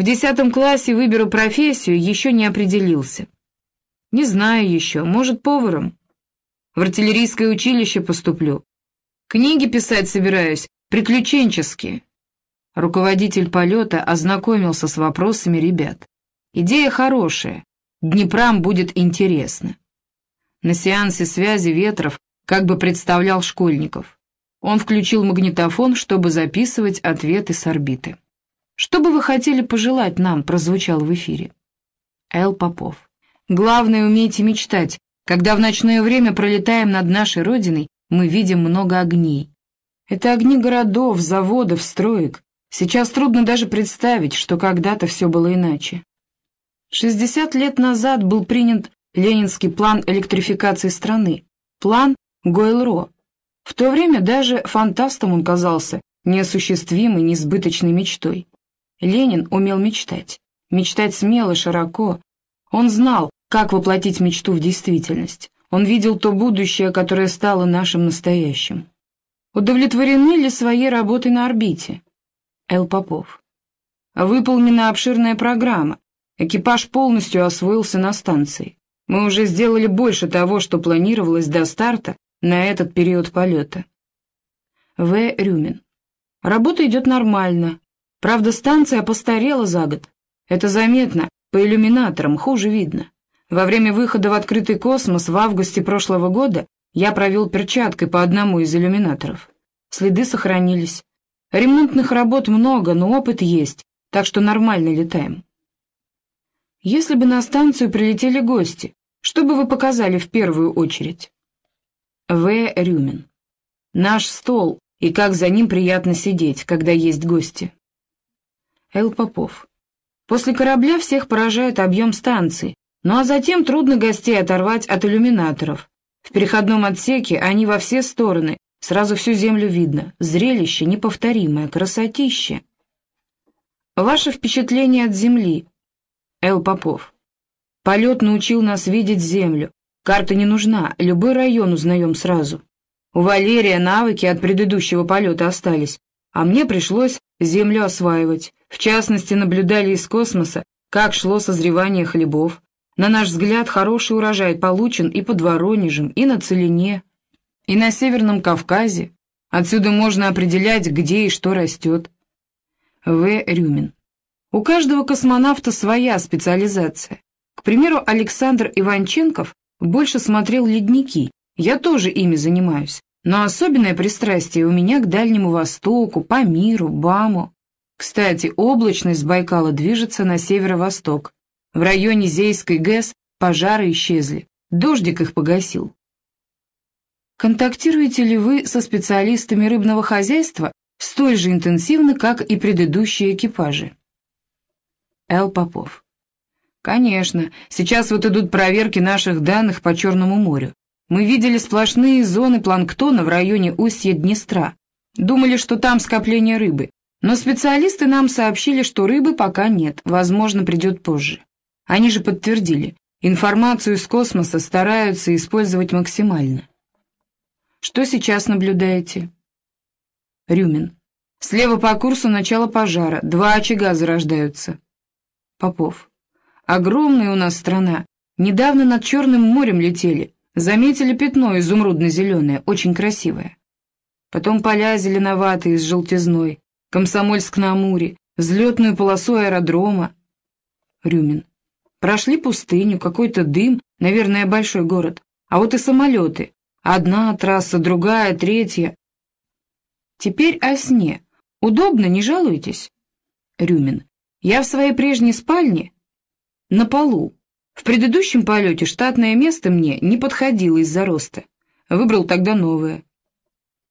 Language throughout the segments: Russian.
В десятом классе выберу профессию, еще не определился. Не знаю еще, может, поваром. В артиллерийское училище поступлю. Книги писать собираюсь, приключенческие. Руководитель полета ознакомился с вопросами ребят. Идея хорошая, Днепром будет интересно. На сеансе связи Ветров как бы представлял школьников. Он включил магнитофон, чтобы записывать ответы с орбиты. «Что бы вы хотели пожелать нам?» — прозвучал в эфире. Эл Попов. «Главное, умейте мечтать. Когда в ночное время пролетаем над нашей родиной, мы видим много огней. Это огни городов, заводов, строек. Сейчас трудно даже представить, что когда-то все было иначе. 60 лет назад был принят ленинский план электрификации страны, план Гойл-Ро. В то время даже фантастом он казался неосуществимой, несбыточной мечтой. Ленин умел мечтать, мечтать смело, широко. Он знал, как воплотить мечту в действительность. Он видел то будущее, которое стало нашим настоящим. Удовлетворены ли своей работой на орбите? Эл Попов. Выполнена обширная программа. Экипаж полностью освоился на станции. Мы уже сделали больше того, что планировалось до старта на этот период полета. В. Рюмин. Работа идет нормально, Правда, станция постарела за год. Это заметно, по иллюминаторам хуже видно. Во время выхода в открытый космос в августе прошлого года я провел перчаткой по одному из иллюминаторов. Следы сохранились. Ремонтных работ много, но опыт есть, так что нормально летаем. Если бы на станцию прилетели гости, что бы вы показали в первую очередь? В. Рюмин. Наш стол и как за ним приятно сидеть, когда есть гости. Эл Попов. После корабля всех поражает объем станции, ну а затем трудно гостей оторвать от иллюминаторов. В переходном отсеке они во все стороны, сразу всю землю видно. Зрелище неповторимое, красотище. Ваше впечатление от земли. Эл Попов. Полет научил нас видеть землю. Карта не нужна, любой район узнаем сразу. У Валерия навыки от предыдущего полета остались, а мне пришлось землю осваивать. В частности, наблюдали из космоса, как шло созревание хлебов. На наш взгляд, хороший урожай получен и под Воронежем, и на Целине, и на Северном Кавказе. Отсюда можно определять, где и что растет. В. Рюмин. У каждого космонавта своя специализация. К примеру, Александр Иванченков больше смотрел ледники, я тоже ими занимаюсь. Но особенное пристрастие у меня к Дальнему Востоку, Памиру, Баму. Кстати, облачность Байкала движется на северо-восток. В районе Зейской ГЭС пожары исчезли, дождик их погасил. Контактируете ли вы со специалистами рыбного хозяйства столь же интенсивно, как и предыдущие экипажи? Л. Попов. Конечно, сейчас вот идут проверки наших данных по Черному морю. Мы видели сплошные зоны планктона в районе устья Днестра. Думали, что там скопление рыбы. Но специалисты нам сообщили, что рыбы пока нет, возможно, придет позже. Они же подтвердили, информацию из космоса стараются использовать максимально. Что сейчас наблюдаете? Рюмин. Слева по курсу начало пожара, два очага зарождаются. Попов. Огромная у нас страна. Недавно над Черным морем летели. Заметили пятно изумрудно-зеленое, очень красивое. Потом поля зеленоватые с желтизной. Комсомольск-на-Амуре, взлетную полосу аэродрома. Рюмин. Прошли пустыню, какой-то дым, наверное, большой город. А вот и самолеты. Одна трасса, другая, третья. Теперь о сне. Удобно, не жалуетесь? Рюмин. Я в своей прежней спальне на полу. В предыдущем полете штатное место мне не подходило из-за роста. Выбрал тогда новое.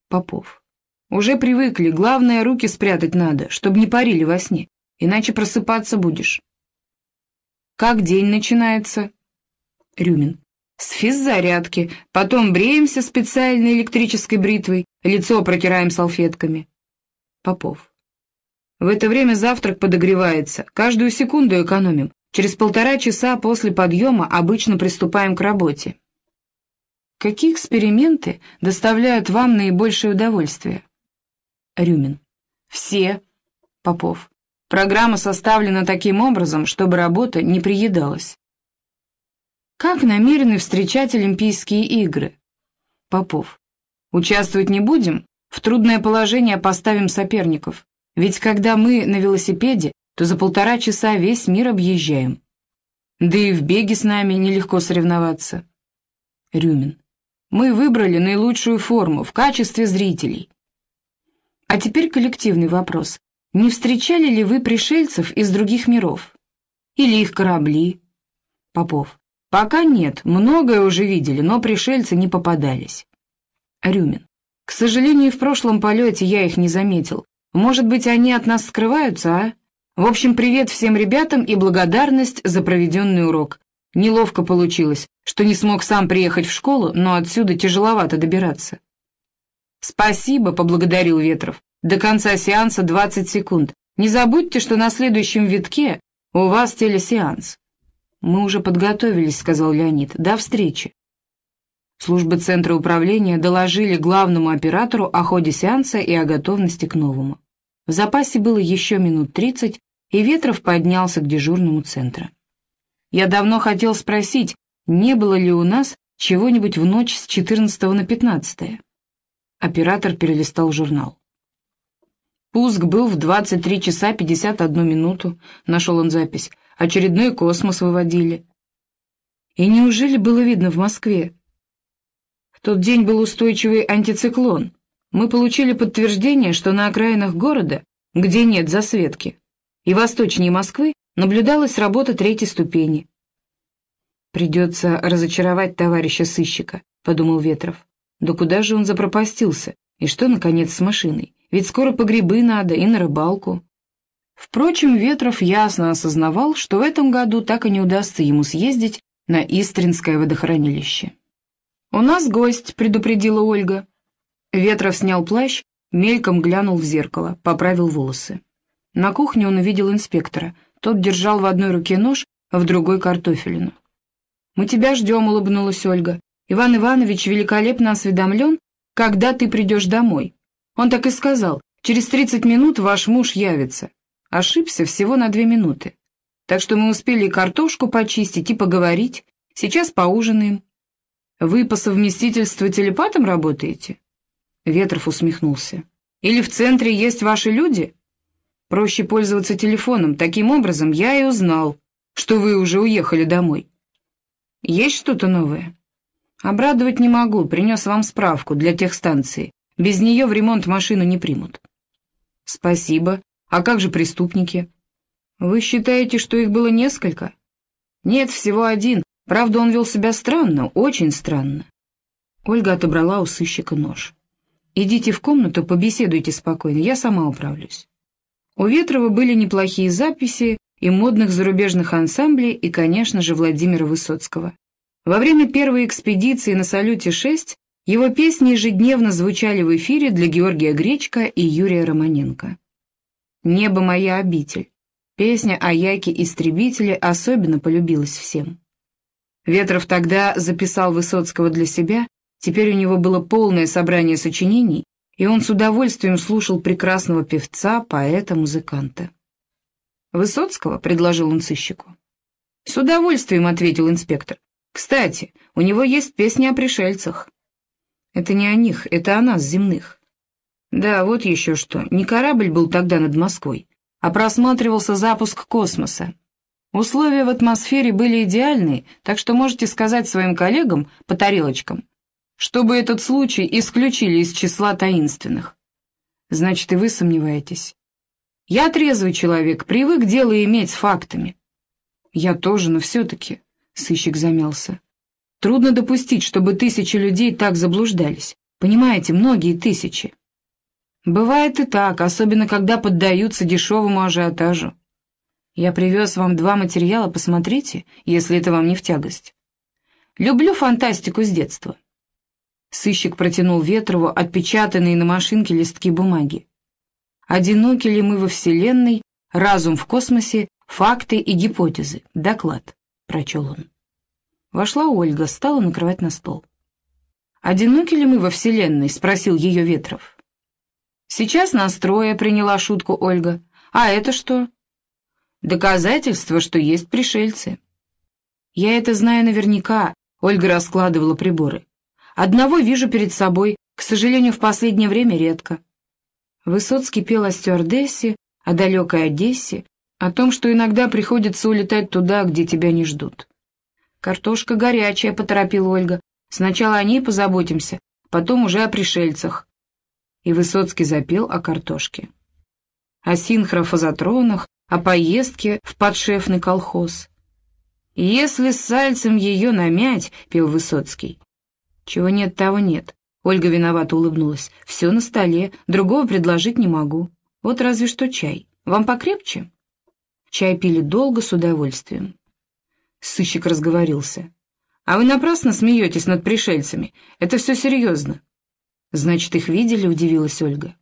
Попов. Уже привыкли, главное, руки спрятать надо, чтобы не парили во сне, иначе просыпаться будешь. Как день начинается? Рюмин. С физзарядки, потом бреемся специальной электрической бритвой, лицо протираем салфетками. Попов. В это время завтрак подогревается, каждую секунду экономим. Через полтора часа после подъема обычно приступаем к работе. Какие эксперименты доставляют вам наибольшее удовольствие? Рюмин. Все. Попов. Программа составлена таким образом, чтобы работа не приедалась. Как намерены встречать Олимпийские игры? Попов. Участвовать не будем, в трудное положение поставим соперников. Ведь когда мы на велосипеде, то за полтора часа весь мир объезжаем. Да и в беге с нами нелегко соревноваться. Рюмин. Мы выбрали наилучшую форму в качестве зрителей. А теперь коллективный вопрос. Не встречали ли вы пришельцев из других миров? Или их корабли? Попов. Пока нет, многое уже видели, но пришельцы не попадались. Рюмин. К сожалению, в прошлом полете я их не заметил. Может быть, они от нас скрываются, а? В общем, привет всем ребятам и благодарность за проведенный урок. Неловко получилось, что не смог сам приехать в школу, но отсюда тяжеловато добираться. «Спасибо», — поблагодарил Ветров. До конца сеанса 20 секунд. Не забудьте, что на следующем витке у вас телесеанс. Мы уже подготовились, сказал Леонид. До встречи. Службы Центра управления доложили главному оператору о ходе сеанса и о готовности к новому. В запасе было еще минут 30, и Ветров поднялся к дежурному центру. Я давно хотел спросить, не было ли у нас чего-нибудь в ночь с 14 на 15 Оператор перелистал журнал. Пуск был в 23 часа 51 минуту, нашел он запись. Очередной космос выводили. И неужели было видно в Москве? В тот день был устойчивый антициклон. Мы получили подтверждение, что на окраинах города, где нет засветки, и восточнее Москвы наблюдалась работа третьей ступени. «Придется разочаровать товарища сыщика», — подумал Ветров. «Да куда же он запропастился? И что, наконец, с машиной? ведь скоро по грибы надо и на рыбалку. Впрочем, Ветров ясно осознавал, что в этом году так и не удастся ему съездить на Истринское водохранилище. «У нас гость», — предупредила Ольга. Ветров снял плащ, мельком глянул в зеркало, поправил волосы. На кухне он увидел инспектора. Тот держал в одной руке нож, а в другой — картофелину. «Мы тебя ждем», — улыбнулась Ольга. «Иван Иванович великолепно осведомлен, когда ты придешь домой. Он так и сказал, через 30 минут ваш муж явится. Ошибся всего на две минуты. Так что мы успели и картошку почистить, и поговорить. Сейчас поужинаем. Вы по совместительству телепатом работаете? Ветров усмехнулся. Или в центре есть ваши люди? Проще пользоваться телефоном. Таким образом, я и узнал, что вы уже уехали домой. Есть что-то новое? Обрадовать не могу, принес вам справку для техстанции. Без нее в ремонт машину не примут. Спасибо. А как же преступники? Вы считаете, что их было несколько? Нет, всего один. Правда, он вел себя странно, очень странно. Ольга отобрала у сыщика нож. «Идите в комнату, побеседуйте спокойно, я сама управлюсь». У Ветрова были неплохие записи и модных зарубежных ансамблей, и, конечно же, Владимира Высоцкого. Во время первой экспедиции на «Салюте-6» Его песни ежедневно звучали в эфире для Георгия Гречка и Юрия Романенко. «Небо моя обитель». Песня о Яке-истребителе особенно полюбилась всем. Ветров тогда записал Высоцкого для себя, теперь у него было полное собрание сочинений, и он с удовольствием слушал прекрасного певца, поэта, музыканта. «Высоцкого?» — предложил он сыщику. «С удовольствием», — ответил инспектор. «Кстати, у него есть песни о пришельцах». Это не о них, это о нас, земных. Да, вот еще что. Не корабль был тогда над Москвой, а просматривался запуск космоса. Условия в атмосфере были идеальные, так что можете сказать своим коллегам по тарелочкам, чтобы этот случай исключили из числа таинственных. Значит, и вы сомневаетесь. Я трезвый человек, привык дело иметь с фактами. Я тоже, но все-таки, — сыщик замялся. Трудно допустить, чтобы тысячи людей так заблуждались. Понимаете, многие тысячи. Бывает и так, особенно когда поддаются дешевому ажиотажу. Я привез вам два материала, посмотрите, если это вам не в тягость. Люблю фантастику с детства. Сыщик протянул Ветрову отпечатанные на машинке листки бумаги. «Одиноки ли мы во Вселенной? Разум в космосе? Факты и гипотезы. Доклад», — прочел он. Вошла Ольга, стала накрывать на стол. «Одиноки ли мы во Вселенной?» — спросил ее Ветров. «Сейчас настроя», — приняла шутку Ольга. «А это что?» Доказательство, что есть пришельцы. Я это знаю наверняка, Ольга раскладывала приборы. Одного вижу перед собой, к сожалению, в последнее время редко. Высоцкий пел о стюардессе, о далекой Одессе, о том, что иногда приходится улетать туда, где тебя не ждут. «Картошка горячая», — поторопила Ольга. «Сначала о ней позаботимся, потом уже о пришельцах». И Высоцкий запел о картошке. О синхрофазотронах, о поездке в подшефный колхоз. «Если с сальцем ее намять», — пел Высоцкий. «Чего нет, того нет». Ольга виновато улыбнулась. «Все на столе, другого предложить не могу. Вот разве что чай. Вам покрепче?» Чай пили долго, с удовольствием. Сыщик разговорился. «А вы напрасно смеетесь над пришельцами. Это все серьезно». «Значит, их видели?» — удивилась Ольга.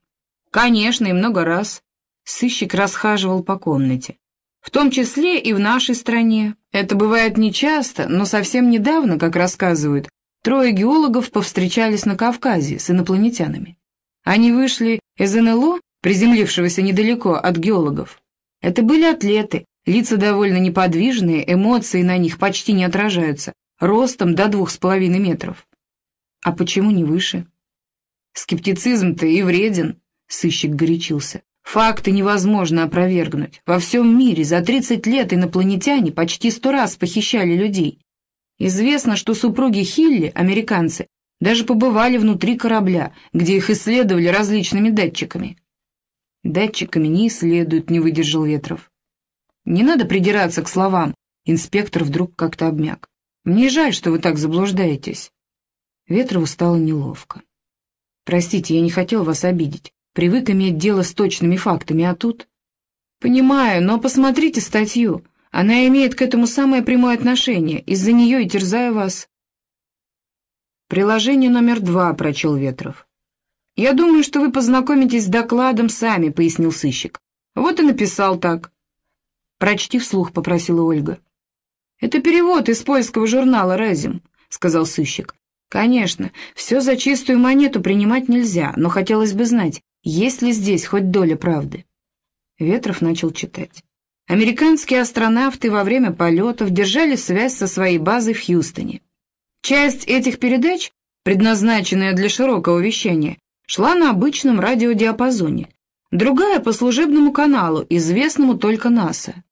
«Конечно, и много раз». Сыщик расхаживал по комнате. «В том числе и в нашей стране. Это бывает нечасто, но совсем недавно, как рассказывают, трое геологов повстречались на Кавказе с инопланетянами. Они вышли из НЛО, приземлившегося недалеко от геологов, это были атлеты, лица довольно неподвижные, эмоции на них почти не отражаются, ростом до двух с половиной метров. А почему не выше? Скептицизм-то и вреден, сыщик горячился. Факты невозможно опровергнуть. Во всем мире за 30 лет инопланетяне почти сто раз похищали людей. Известно, что супруги Хилли, американцы, даже побывали внутри корабля, где их исследовали различными датчиками. Датчиками не исследуют, не выдержал Ветров. Не надо придираться к словам. Инспектор вдруг как-то обмяк. Мне жаль, что вы так заблуждаетесь. Ветрову стало неловко. Простите, я не хотел вас обидеть. Привык иметь дело с точными фактами, а тут... Понимаю, но посмотрите статью. Она имеет к этому самое прямое отношение. Из-за нее и терзаю вас. Приложение номер два, прочел Ветров. «Я думаю, что вы познакомитесь с докладом сами», — пояснил сыщик. «Вот и написал так». «Прочти вслух», — попросила Ольга. «Это перевод из польского журнала «Разим», — сказал сыщик. «Конечно, все за чистую монету принимать нельзя, но хотелось бы знать, есть ли здесь хоть доля правды». Ветров начал читать. Американские астронавты во время полетов держали связь со своей базой в Хьюстоне. Часть этих передач, предназначенная для широкого вещания, шла на обычном радиодиапазоне, другая по служебному каналу, известному только НАСА.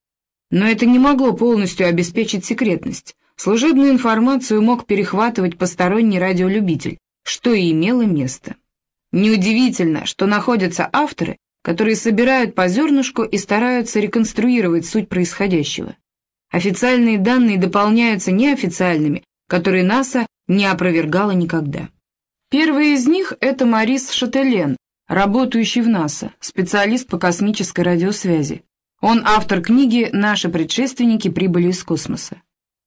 Но это не могло полностью обеспечить секретность. Служебную информацию мог перехватывать посторонний радиолюбитель, что и имело место. Неудивительно, что находятся авторы, которые собирают по зернышку и стараются реконструировать суть происходящего. Официальные данные дополняются неофициальными, которые НАСА не опровергала никогда. Первый из них — это Марис Шателен, работающий в НАСА, специалист по космической радиосвязи. Он автор книги «Наши предшественники прибыли из космоса».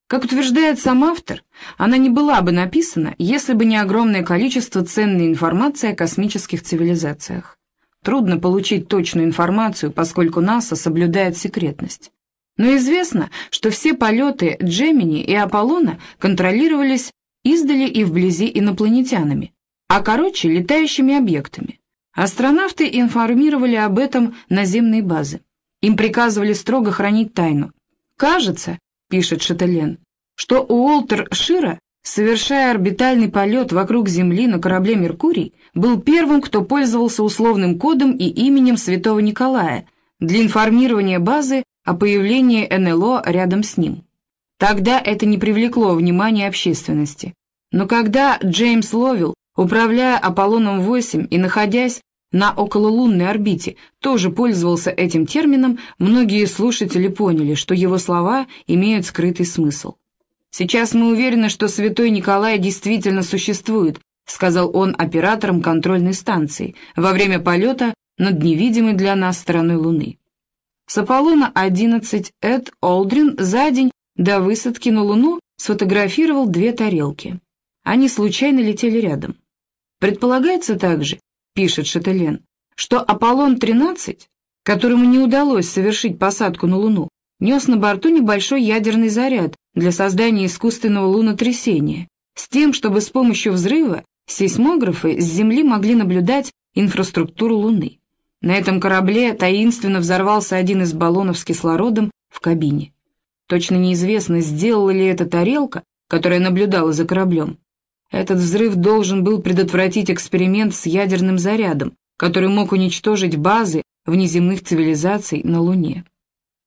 Как утверждает сам автор, она не была бы написана, если бы не огромное количество ценной информации о космических цивилизациях. Трудно получить точную информацию, поскольку НАСА соблюдает секретность. Но известно, что все полеты Джемини и Аполлона контролировались издали и вблизи инопланетянами, а короче летающими объектами. Астронавты информировали об этом наземные базы. Им приказывали строго хранить тайну. «Кажется, — пишет Шателен, — что Уолтер Шира, совершая орбитальный полет вокруг Земли на корабле «Меркурий», был первым, кто пользовался условным кодом и именем Святого Николая для информирования базы о появлении НЛО рядом с ним. Тогда это не привлекло внимания общественности. Но когда Джеймс Ловил, управляя Аполлоном-8 и находясь на окололунной орбите, тоже пользовался этим термином, многие слушатели поняли, что его слова имеют скрытый смысл. «Сейчас мы уверены, что святой Николай действительно существует», сказал он операторам контрольной станции во время полета над невидимой для нас стороной Луны. С Аполлона-11 Эд Олдрин за день до высадки на Луну сфотографировал две тарелки. Они случайно летели рядом. Предполагается также, пишет Шателен, что Аполлон-13, которому не удалось совершить посадку на Луну, нес на борту небольшой ядерный заряд для создания искусственного лунотрясения, с тем, чтобы с помощью взрыва сейсмографы с Земли могли наблюдать инфраструктуру Луны. На этом корабле таинственно взорвался один из баллонов с кислородом в кабине. Точно неизвестно, сделала ли это тарелка, которая наблюдала за кораблем. Этот взрыв должен был предотвратить эксперимент с ядерным зарядом, который мог уничтожить базы внеземных цивилизаций на Луне.